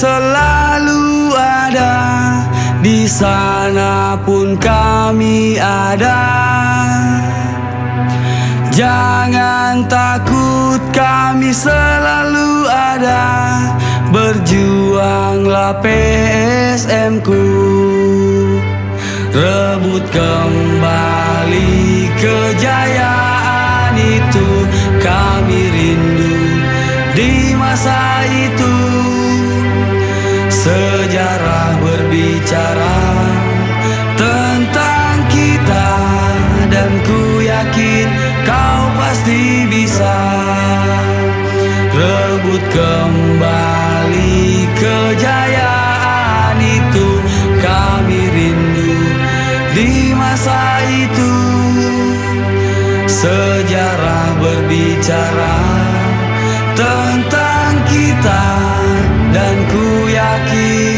selalu ada. Di sana pun kami ada. Jangan takut kami selalu ada. Berjuanglah PSM ku. Rebut kembali kejayaan itu. Kami rindu di masa itu. Sejarah berbicara tentang kita Dan ku yakin kau pasti bisa. Rebut kembali kejayaan itu Kami rindu di masa itu. Sejarah berbicara Dan ku yakin